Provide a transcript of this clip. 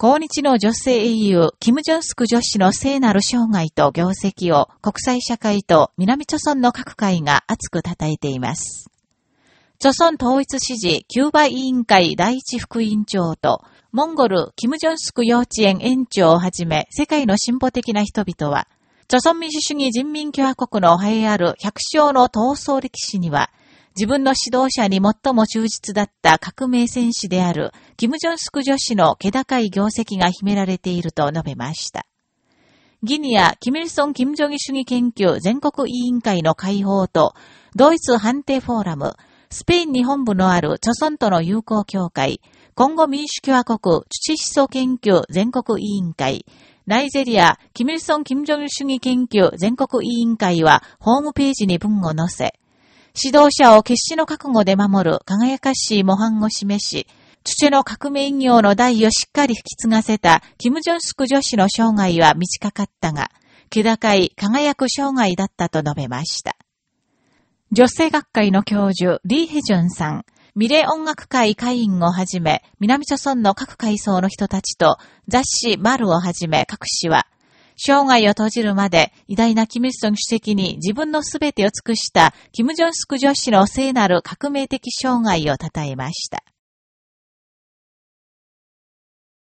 抗日の女性英雄、キム・ジョンスク女子の聖なる生涯と業績を国際社会と南朝村の各界が熱く称えています。朝村統一支持キューバ委員会第一副委員長と、モンゴル、キム・ジョンスク幼稚園園長をはじめ、世界の進歩的な人々は、朝鮮民主主義人民共和国の栄えある百姓の闘争歴史には、自分の指導者に最も忠実だった革命戦士である、キム・ジョンスク女子の気高い業績が秘められていると述べました。ギニア、キミルソン・キム・ジョギ主義研究全国委員会の会報と、ドイツ判定フォーラム、スペインに本部のある著村との友好協会、今後民主共和国土思想研究全国委員会、ナイジェリア、キミルソン・キム・ジョギ主義研究全国委員会はホームページに文を載せ、指導者を決死の覚悟で守る輝かしい模範を示し、土の革命業の代をしっかり引き継がせた、キム・ジョンスク女子の生涯は短かったが、気高い輝く生涯だったと述べました。女性学会の教授、リー・ヘジョンさん、ミレ音楽会会員をはじめ、南朝村の各階層の人たちと、雑誌マルをはじめ各紙は、生涯を閉じるまで偉大なキム・イルソン主席に自分のすべてを尽くしたキム・ジョンスク女子の聖なる革命的生涯を称えました。